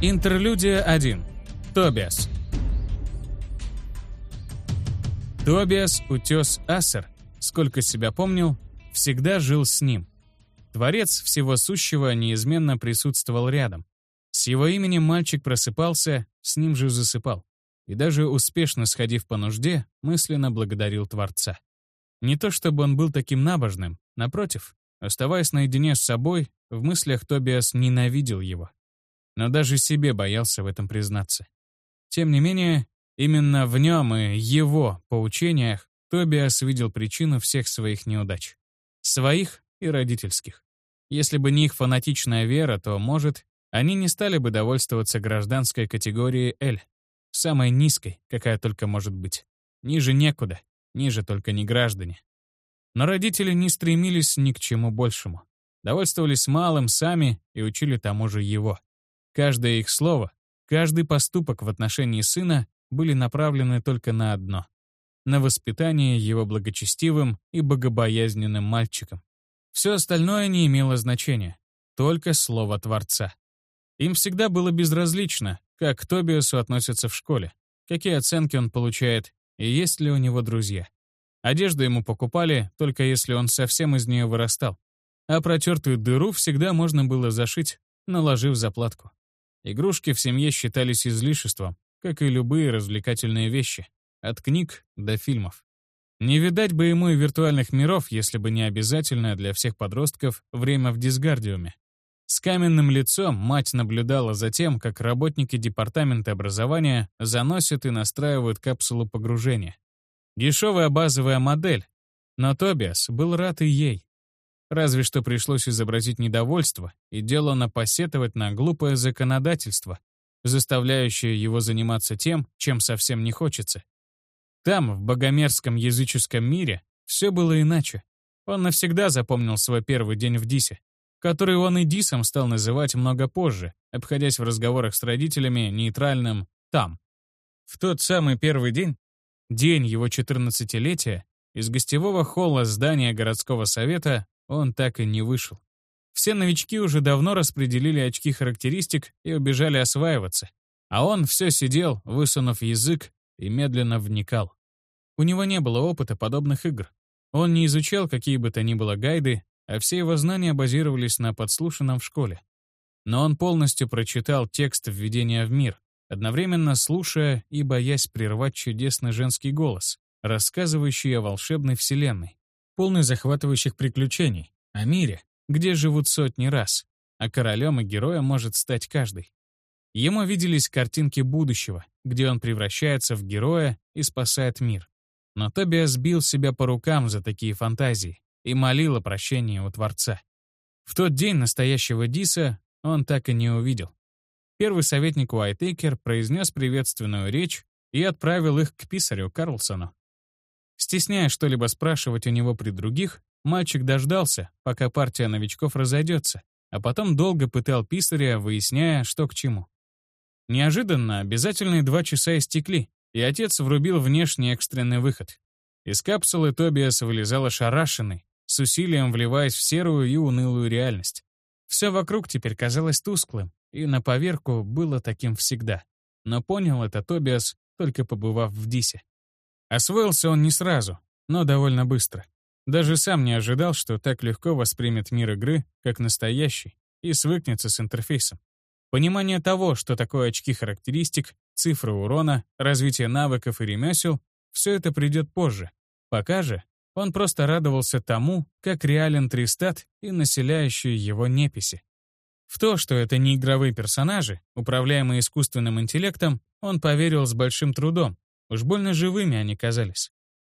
Интерлюдия 1. Тобиас. Тобиас, утес Ассер, сколько себя помнил, всегда жил с ним. Творец всего сущего неизменно присутствовал рядом. С его именем мальчик просыпался, с ним же засыпал. И даже успешно сходив по нужде, мысленно благодарил Творца. Не то чтобы он был таким набожным, напротив, оставаясь наедине с собой, в мыслях Тобиас ненавидел его но даже себе боялся в этом признаться. Тем не менее, именно в нем и его поучениях Тобиас видел причину всех своих неудач. Своих и родительских. Если бы не их фанатичная вера, то, может, они не стали бы довольствоваться гражданской категорией L, самой низкой, какая только может быть. Ниже некуда, ниже только не граждане. Но родители не стремились ни к чему большему. Довольствовались малым сами и учили тому же его. Каждое их слово, каждый поступок в отношении сына были направлены только на одно — на воспитание его благочестивым и богобоязненным мальчиком. Все остальное не имело значения, только слово Творца. Им всегда было безразлично, как к Тобиасу относятся в школе, какие оценки он получает и есть ли у него друзья. Одежду ему покупали, только если он совсем из нее вырастал. А протертую дыру всегда можно было зашить, наложив заплатку. Игрушки в семье считались излишеством, как и любые развлекательные вещи, от книг до фильмов. Не видать бы ему и виртуальных миров, если бы не обязательное для всех подростков время в дисгардиуме. С каменным лицом мать наблюдала за тем, как работники департамента образования заносят и настраивают капсулу погружения. Дешевая базовая модель, но Тобиас был рад и ей. Разве что пришлось изобразить недовольство и дело напосетовать на глупое законодательство, заставляющее его заниматься тем, чем совсем не хочется. Там, в богомерзком языческом мире, все было иначе. Он навсегда запомнил свой первый день в Дисе, который он и Дисом стал называть много позже, обходясь в разговорах с родителями нейтральным «там». В тот самый первый день, день его 14-летия, из гостевого холла здания городского совета он так и не вышел. Все новички уже давно распределили очки характеристик и убежали осваиваться. А он все сидел, высунув язык, и медленно вникал. У него не было опыта подобных игр. Он не изучал какие бы то ни было гайды, а все его знания базировались на подслушанном в школе. Но он полностью прочитал текст введения в мир, одновременно слушая и боясь прервать чудесный женский голос, рассказывающий о волшебной вселенной, полный захватывающих приключений, о мире, где живут сотни раз, а королем и героем может стать каждый. Ему виделись картинки будущего, где он превращается в героя и спасает мир. Но Тобиас бил себя по рукам за такие фантазии и молил о прощении у Творца. В тот день настоящего Диса он так и не увидел. Первый советник Уайтейкер произнес приветственную речь и отправил их к писарю Карлсону. Стесняясь что-либо спрашивать у него при других, мальчик дождался, пока партия новичков разойдется, а потом долго пытал писаря, выясняя, что к чему. Неожиданно обязательные два часа истекли, и отец врубил внешний экстренный выход. Из капсулы Тобиас вылезал ошарашенный, с усилием вливаясь в серую и унылую реальность. Все вокруг теперь казалось тусклым, и на поверку было таким всегда. Но понял это Тобиас, только побывав в Дисе. Освоился он не сразу, но довольно быстро. Даже сам не ожидал, что так легко воспримет мир игры, как настоящий, и свыкнется с интерфейсом. Понимание того, что такое очки характеристик, цифры урона, развитие навыков и ремесел, все это придет позже. Пока же он просто радовался тому, как реален Тристат и населяющие его неписи. В то, что это не игровые персонажи, управляемые искусственным интеллектом, он поверил с большим трудом, Уж больно живыми они казались.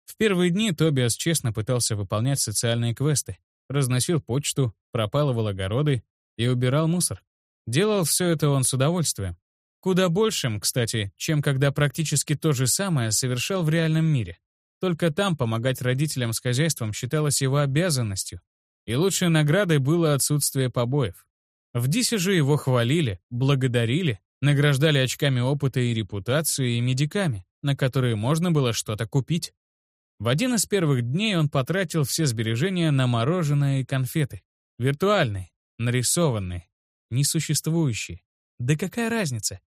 В первые дни Тобиас честно пытался выполнять социальные квесты, разносил почту, пропалывал огороды и убирал мусор. Делал все это он с удовольствием. Куда большим, кстати, чем когда практически то же самое совершал в реальном мире. Только там помогать родителям с хозяйством считалось его обязанностью. И лучшей наградой было отсутствие побоев. В Дисе же его хвалили, благодарили, награждали очками опыта и репутации и медиками на которые можно было что-то купить. В один из первых дней он потратил все сбережения на мороженое и конфеты. Виртуальные, нарисованные, несуществующие. Да какая разница?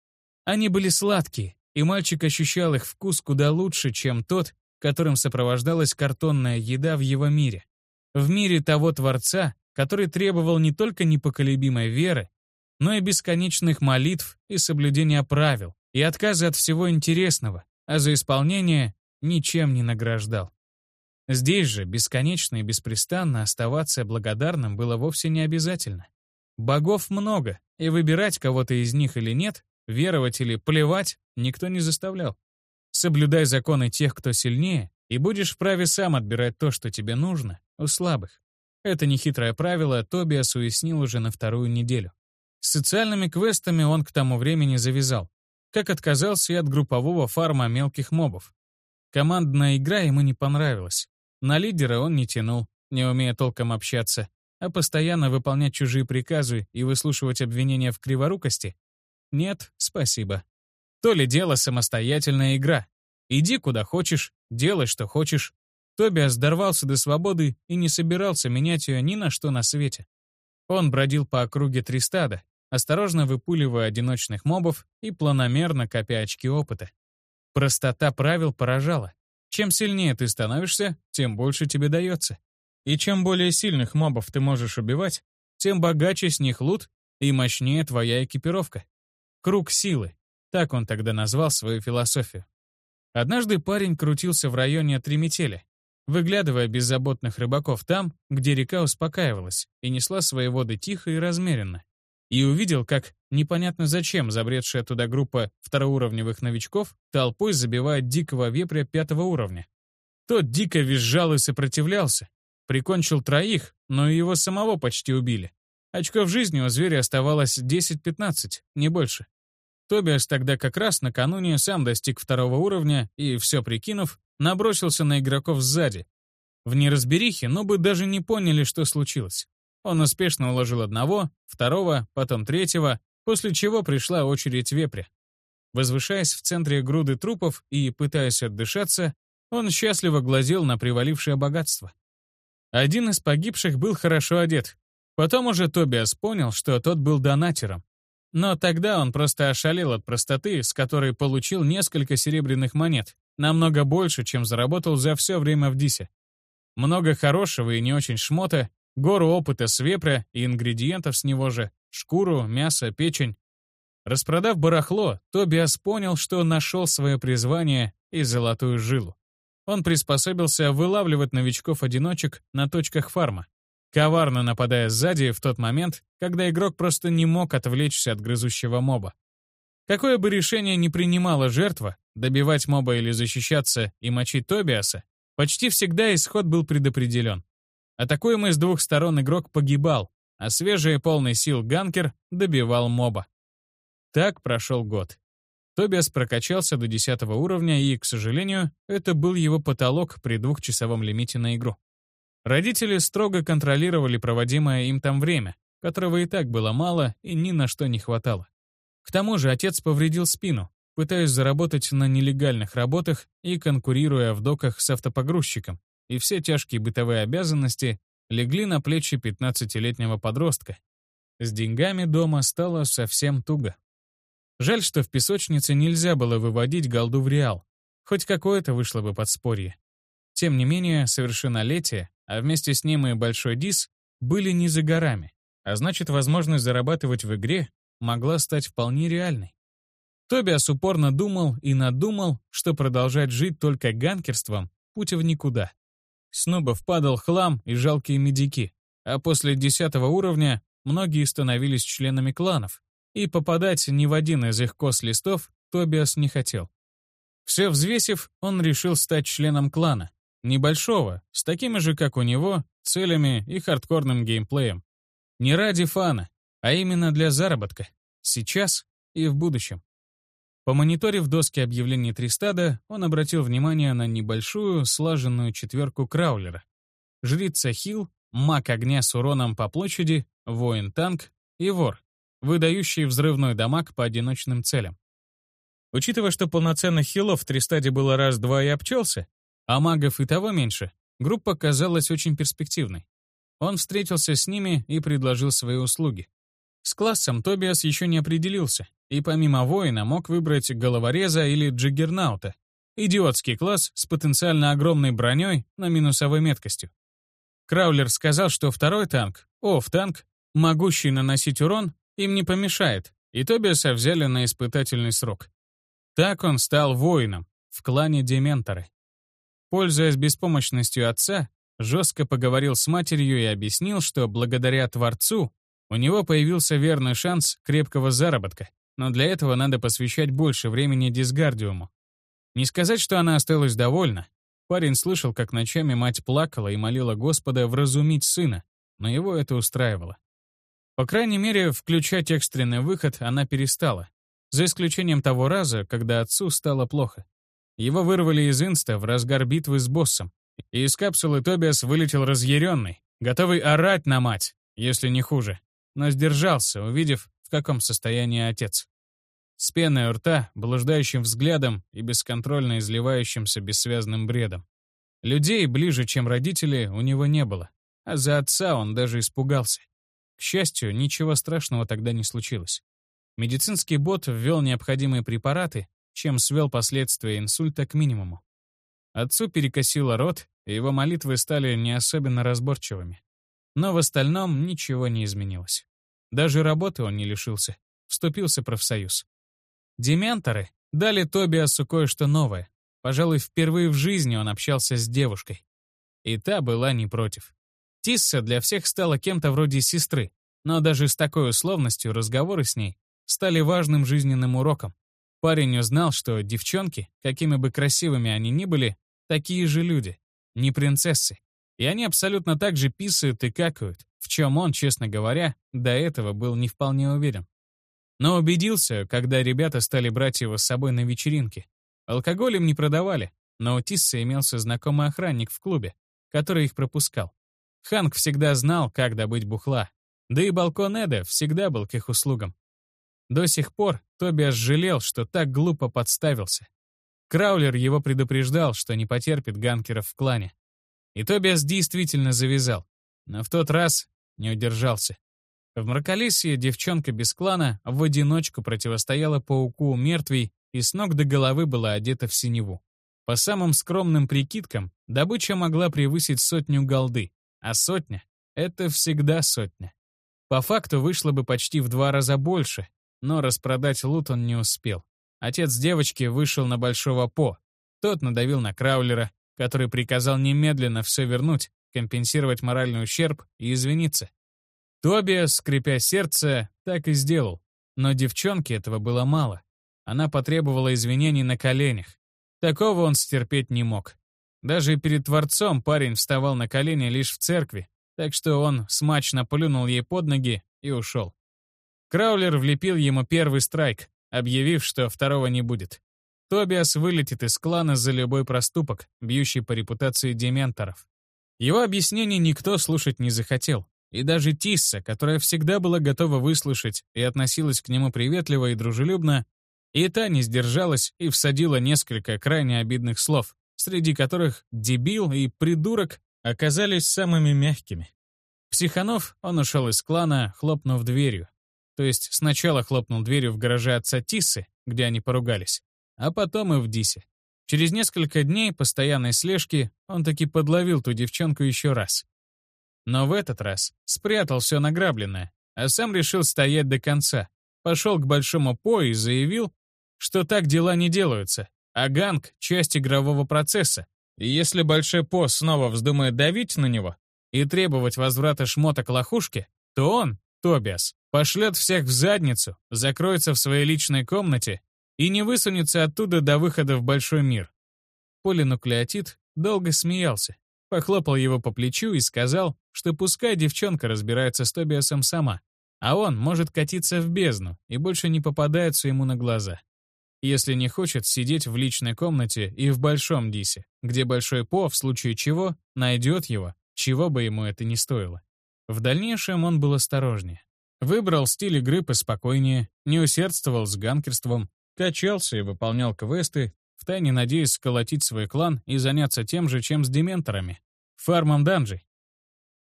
Они были сладкие, и мальчик ощущал их вкус куда лучше, чем тот, которым сопровождалась картонная еда в его мире. В мире того Творца, который требовал не только непоколебимой веры, но и бесконечных молитв и соблюдения правил, и отказа от всего интересного, а за исполнение ничем не награждал. Здесь же бесконечно и беспрестанно оставаться благодарным было вовсе не обязательно. Богов много, и выбирать кого-то из них или нет, веровать или плевать, никто не заставлял. Соблюдай законы тех, кто сильнее, и будешь вправе сам отбирать то, что тебе нужно, у слабых. Это нехитрое правило Тобиас уяснил уже на вторую неделю. С социальными квестами он к тому времени завязал, как отказался и от группового фарма мелких мобов. Командная игра ему не понравилась. На лидера он не тянул, не умея толком общаться, а постоянно выполнять чужие приказы и выслушивать обвинения в криворукости? Нет, спасибо. То ли дело самостоятельная игра. Иди куда хочешь, делай что хочешь. Тобиас дорвался до свободы и не собирался менять ее ни на что на свете. Он бродил по округе Тристада, осторожно выпуливая одиночных мобов и планомерно копя очки опыта. Простота правил поражала. Чем сильнее ты становишься, тем больше тебе дается. И чем более сильных мобов ты можешь убивать, тем богаче с них лут и мощнее твоя экипировка. Круг силы. Так он тогда назвал свою философию. Однажды парень крутился в районе Триметеля, выглядывая беззаботных рыбаков там, где река успокаивалась и несла свои воды тихо и размеренно и увидел, как непонятно зачем забредшая туда группа второуровневых новичков толпой забивает дикого вепря пятого уровня. Тот дико визжал и сопротивлялся. Прикончил троих, но и его самого почти убили. Очков жизни у зверя оставалось 10-15, не больше. Тобиас тогда как раз накануне сам достиг второго уровня и, все прикинув, набросился на игроков сзади. В неразберихе, но бы даже не поняли, что случилось. Он успешно уложил одного, второго, потом третьего, после чего пришла очередь вепря. Возвышаясь в центре груды трупов и пытаясь отдышаться, он счастливо глазел на привалившее богатство. Один из погибших был хорошо одет. Потом уже Тобиас понял, что тот был донатером. Но тогда он просто ошалел от простоты, с которой получил несколько серебряных монет, намного больше, чем заработал за все время в Дисе. Много хорошего и не очень шмота, гору опыта с вепря и ингредиентов с него же, шкуру, мясо, печень. Распродав барахло, Тобиас понял, что нашел свое призвание и золотую жилу. Он приспособился вылавливать новичков-одиночек на точках фарма, коварно нападая сзади в тот момент, когда игрок просто не мог отвлечься от грызущего моба. Какое бы решение ни принимала жертва, добивать моба или защищаться и мочить Тобиаса, почти всегда исход был предопределен. Атакуемый с двух сторон игрок погибал, а свежий и полный сил ганкер добивал моба. Так прошел год. Тобиас прокачался до 10 уровня, и, к сожалению, это был его потолок при двухчасовом лимите на игру. Родители строго контролировали проводимое им там время, которого и так было мало и ни на что не хватало. К тому же отец повредил спину, пытаясь заработать на нелегальных работах и конкурируя в доках с автопогрузчиком, и все тяжкие бытовые обязанности легли на плечи 15-летнего подростка. С деньгами дома стало совсем туго. Жаль, что в песочнице нельзя было выводить голду в реал. Хоть какое-то вышло бы подспорье. Тем не менее, совершеннолетие, а вместе с ним и большой дис, были не за горами, а значит, возможность зарабатывать в игре могла стать вполне реальной. Тобиас упорно думал и надумал, что продолжать жить только ганкерством — путь в никуда. С нубов падал хлам и жалкие медики, а после десятого уровня многие становились членами кланов, и попадать ни в один из их кос-листов Тобиас не хотел. Все взвесив, он решил стать членом клана, небольшого, с такими же, как у него, целями и хардкорным геймплеем. Не ради фана, а именно для заработка, сейчас и в будущем. Помониторив доски объявлений Тристада, он обратил внимание на небольшую, слаженную четверку краулера. Жрица Хил, маг огня с уроном по площади, воин-танк и вор, выдающий взрывной дамаг по одиночным целям. Учитывая, что полноценных хилов в Тристаде было раз-два и обчелся, а магов и того меньше, группа казалась очень перспективной. Он встретился с ними и предложил свои услуги. С классом Тобиас еще не определился, и помимо воина мог выбрать головореза или джиггернаута. Идиотский класс с потенциально огромной броней, но минусовой меткостью. Краулер сказал, что второй танк, ОФ-танк, могущий наносить урон, им не помешает, и Тобиаса взяли на испытательный срок. Так он стал воином в клане Дементоры. Пользуясь беспомощностью отца, жестко поговорил с матерью и объяснил, что благодаря Творцу у него появился верный шанс крепкого заработка, но для этого надо посвящать больше времени дисгардиуму. Не сказать, что она осталась довольна. Парень слышал, как ночами мать плакала и молила Господа вразумить сына, но его это устраивало. По крайней мере, включать экстренный выход она перестала, за исключением того раза, когда отцу стало плохо. Его вырвали из инста в разгар битвы с боссом, и из капсулы Тобиас вылетел разъяренный, готовый орать на мать, если не хуже, но сдержался, увидев, в каком состоянии отец. С пеной у рта, блуждающим взглядом и бесконтрольно изливающимся бессвязным бредом. Людей ближе, чем родители, у него не было, а за отца он даже испугался. К счастью, ничего страшного тогда не случилось. Медицинский бот ввел необходимые препараты, чем свел последствия инсульта к минимуму. Отцу перекосило рот, и его молитвы стали не особенно разборчивыми. Но в остальном ничего не изменилось. Даже работы он не лишился, вступился в профсоюз. Дементоры дали Тобиасу кое-что новое. Пожалуй, впервые в жизни он общался с девушкой. И та была не против. Тисса для всех стала кем-то вроде сестры, но даже с такой условностью разговоры с ней стали важным жизненным уроком. Парень узнал, что девчонки, какими бы красивыми они ни были, такие же люди, не принцессы. И они абсолютно так же писают и какают, в чем он, честно говоря, до этого был не вполне уверен. Но убедился, когда ребята стали брать его с собой на вечеринки. Алкоголь им не продавали, но у Тисса имелся знакомый охранник в клубе, который их пропускал. Ханк всегда знал, как добыть бухла, да и балкон Эда всегда был к их услугам. До сих пор Тобиас жалел, что так глупо подставился. Краулер его предупреждал, что не потерпит ганкеров в клане. И Тобиас действительно завязал, но в тот раз не удержался. В Мраколесье девчонка без клана в одиночку противостояла пауку мертвей и с ног до головы была одета в синеву. По самым скромным прикидкам, добыча могла превысить сотню голды, а сотня — это всегда сотня. По факту вышло бы почти в два раза больше, но распродать лут он не успел. Отец девочки вышел на Большого По. Тот надавил на Краулера, который приказал немедленно все вернуть, компенсировать моральный ущерб и извиниться. Тоби, скрипя сердце, так и сделал. Но девчонке этого было мало. Она потребовала извинений на коленях. Такого он стерпеть не мог. Даже перед Творцом парень вставал на колени лишь в церкви, так что он смачно плюнул ей под ноги и ушел. Краулер влепил ему первый страйк, объявив, что второго не будет. Тобиас вылетит из клана за любой проступок, бьющий по репутации дементоров. Его объяснений никто слушать не захотел. И даже Тисса, которая всегда была готова выслушать и относилась к нему приветливо и дружелюбно, и та не сдержалась и всадила несколько крайне обидных слов, среди которых «дебил» и «придурок» оказались самыми мягкими. Психанов, он ушел из клана, хлопнув дверью. То есть сначала хлопнул дверью в гараже отца Тиссы, где они поругались, а потом и в Дисе. Через несколько дней постоянной слежки он таки подловил ту девчонку еще раз. Но в этот раз спрятал все награбленное, а сам решил стоять до конца. Пошел к Большому По и заявил, что так дела не делаются, а ганг — часть игрового процесса. И если Большой По снова вздумает давить на него и требовать возврата шмоток лохушки, то он, Тобиас, пошлет всех в задницу, закроется в своей личной комнате и не высунется оттуда до выхода в большой мир. Полинуклеотид долго смеялся, похлопал его по плечу и сказал, что пускай девчонка разбирается с Тобиасом сама, а он может катиться в бездну и больше не попадается ему на глаза. Если не хочет сидеть в личной комнате и в большом дисе, где большой По, в случае чего, найдет его, чего бы ему это ни стоило. В дальнейшем он был осторожнее. Выбрал стиль игры поспокойнее, не усердствовал с ганкерством, качался и выполнял квесты, втайне надеясь сколотить свой клан и заняться тем же, чем с дементорами — фармом данжей.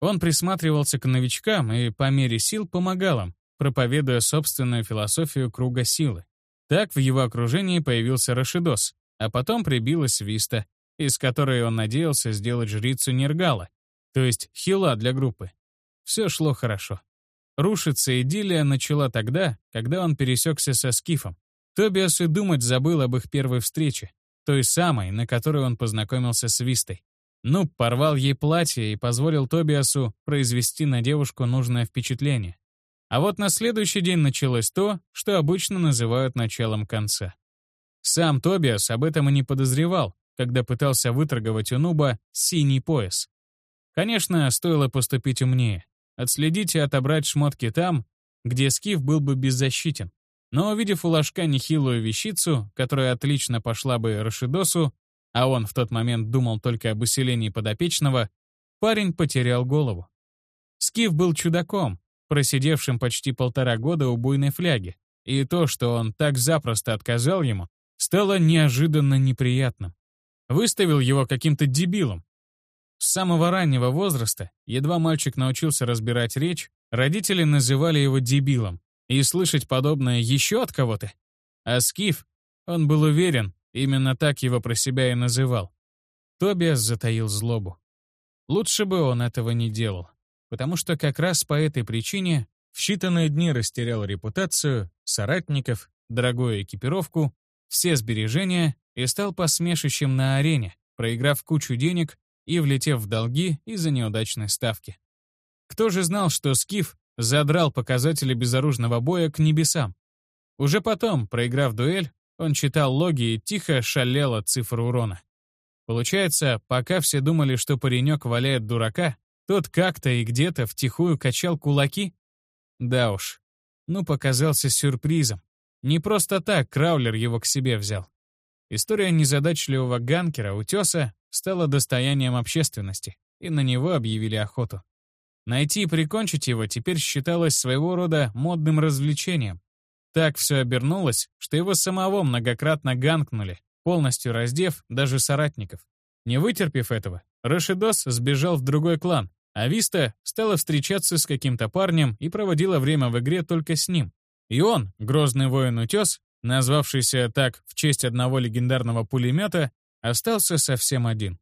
Он присматривался к новичкам и по мере сил помогал им, проповедуя собственную философию круга силы. Так в его окружении появился Рашидос, а потом прибилась Виста, из которой он надеялся сделать жрицу Нергала, то есть хила для группы. Все шло хорошо. Рушиться идиллия начала тогда, когда он пересекся со Скифом. Тобиас и думать забыл об их первой встрече, той самой, на которой он познакомился с Вистой. Ну, порвал ей платье и позволил Тобиасу произвести на девушку нужное впечатление. А вот на следующий день началось то, что обычно называют началом конца. Сам Тобиас об этом и не подозревал, когда пытался выторговать у Нуба синий пояс. Конечно, стоило поступить умнее. Отследить и отобрать шмотки там, где Скиф был бы беззащитен. Но увидев у ложка нехилую вещицу, которая отлично пошла бы Рашидосу, а он в тот момент думал только об усилении подопечного, парень потерял голову. Скиф был чудаком, просидевшим почти полтора года у буйной фляги, и то, что он так запросто отказал ему, стало неожиданно неприятным. Выставил его каким-то дебилом. С самого раннего возраста, едва мальчик научился разбирать речь, родители называли его дебилом, и слышать подобное еще от кого-то? А Скиф, он был уверен, именно так его про себя и называл. Тобиас затаил злобу. Лучше бы он этого не делал, потому что как раз по этой причине в считанные дни растерял репутацию, соратников, дорогую экипировку, все сбережения и стал посмешищем на арене, проиграв кучу денег и влетев в долги из-за неудачной ставки. Кто же знал, что Скиф задрал показатели безоружного боя к небесам. Уже потом, проиграв дуэль, он читал логи и тихо шалел от цифр урона. Получается, пока все думали, что паренек валяет дурака, тот как-то и где-то втихую качал кулаки? Да уж. Ну, показался сюрпризом. Не просто так Краулер его к себе взял. История незадачливого ганкера Утеса стала достоянием общественности, и на него объявили охоту. Найти и прикончить его теперь считалось своего рода модным развлечением. Так все обернулось, что его самого многократно ганкнули, полностью раздев даже соратников. Не вытерпев этого, Рашидос сбежал в другой клан, а Виста стала встречаться с каким-то парнем и проводила время в игре только с ним. И он, грозный воин-утес, назвавшийся так в честь одного легендарного пулемета, остался совсем один.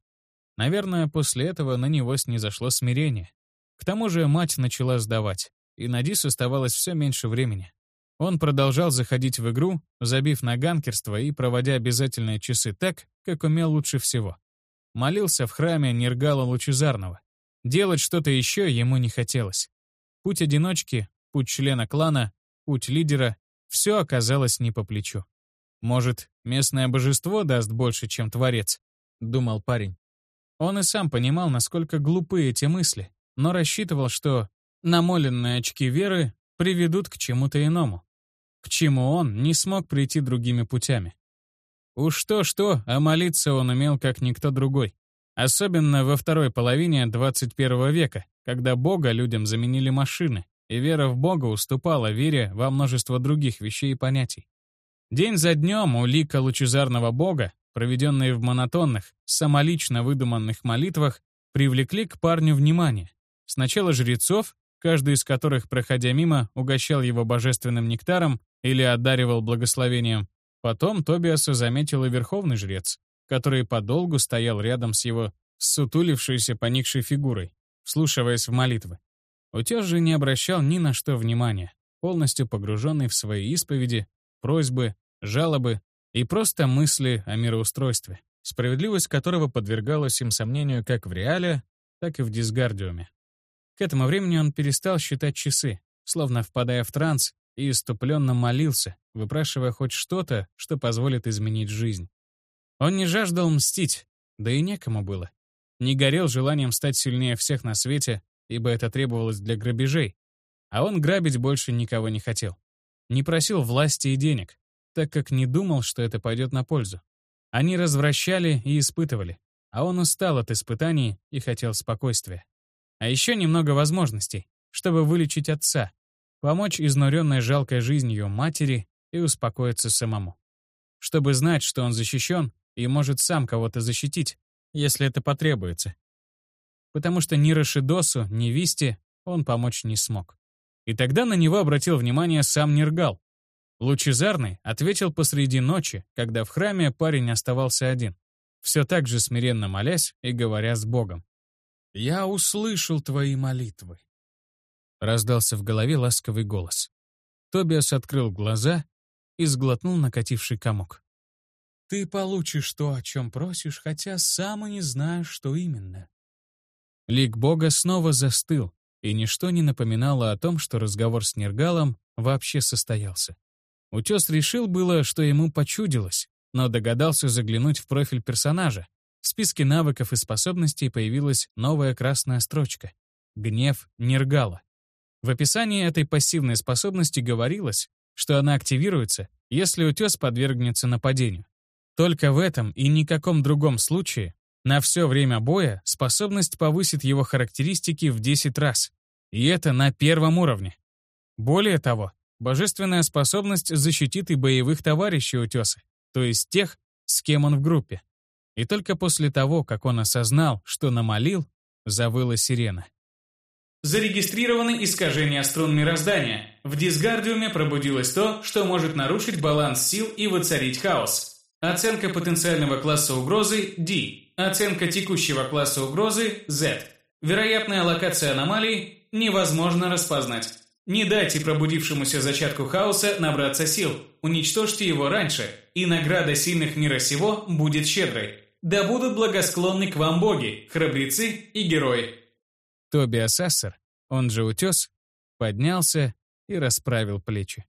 Наверное, после этого на него снизошло смирение. К тому же мать начала сдавать, и на Дис оставалось все меньше времени. Он продолжал заходить в игру, забив на ганкерство и проводя обязательные часы так, как умел лучше всего. Молился в храме Нергала Лучезарного. Делать что-то еще ему не хотелось. Путь одиночки, путь члена клана, путь лидера — все оказалось не по плечу. «Может, местное божество даст больше, чем Творец?» — думал парень. Он и сам понимал, насколько глупы эти мысли, но рассчитывал, что намоленные очки веры приведут к чему-то иному, к чему он не смог прийти другими путями. Уж то-что, а молиться он умел как никто другой. Особенно во второй половине 21 века, когда Бога людям заменили машины, и вера в Бога уступала вере во множество других вещей и понятий. День за днем у лика лучезарного Бога, проведенные в монотонных, самолично выдуманных молитвах, привлекли к парню внимание. Сначала жрецов, каждый из которых, проходя мимо, угощал его божественным нектаром или одаривал благословением. Потом Тобиаса заметил и верховный жрец, который подолгу стоял рядом с его сутулившейся поникшей фигурой, вслушиваясь в молитвы. Утес же не обращал ни на что внимания, полностью погруженный в свои исповеди, просьбы, жалобы и просто мысли о мироустройстве, справедливость которого подвергалась им сомнению как в реале, так и в дисгардиуме. К этому времени он перестал считать часы, словно впадая в транс, и иступленно молился, выпрашивая хоть что-то, что позволит изменить жизнь. Он не жаждал мстить, да и некому было. Не горел желанием стать сильнее всех на свете, ибо это требовалось для грабежей. А он грабить больше никого не хотел. Не просил власти и денег, так как не думал, что это пойдет на пользу. Они развращали и испытывали, а он устал от испытаний и хотел спокойствия. А еще немного возможностей, чтобы вылечить отца, помочь изнуренной жалкой жизнью матери и успокоиться самому. Чтобы знать, что он защищен и может сам кого-то защитить, если это потребуется. Потому что ни Рашидосу, ни Висте он помочь не смог. И тогда на него обратил внимание сам Нергал. Лучезарный ответил посреди ночи, когда в храме парень оставался один, все так же смиренно молясь и говоря с Богом. «Я услышал твои молитвы», — раздался в голове ласковый голос. Тобиас открыл глаза и сглотнул накативший комок. «Ты получишь то, о чем просишь, хотя сам и не знаешь, что именно». Лик Бога снова застыл, и ничто не напоминало о том, что разговор с Нергалом вообще состоялся. Утес решил было, что ему почудилось, но догадался заглянуть в профиль персонажа. В списке навыков и способностей появилась новая красная строчка — «Гнев Нергала». В описании этой пассивной способности говорилось, что она активируется, если утес подвергнется нападению. Только в этом и никаком другом случае на все время боя способность повысит его характеристики в 10 раз. И это на первом уровне. Более того, божественная способность защитит и боевых товарищей утеса, то есть тех, с кем он в группе. И только после того, как он осознал, что намолил, завыла сирена. Зарегистрированы искажения струн мироздания. В дисгардиуме пробудилось то, что может нарушить баланс сил и воцарить хаос. Оценка потенциального класса угрозы – D. Оценка текущего класса угрозы – Z. Вероятная локация аномалий невозможно распознать. Не дайте пробудившемуся зачатку хаоса набраться сил. Уничтожьте его раньше, и награда сильных мира сего будет щедрой. Да будут благосклонны к вам боги, храбрецы и герои. Тобиас Ассер, он же Утес, поднялся и расправил плечи.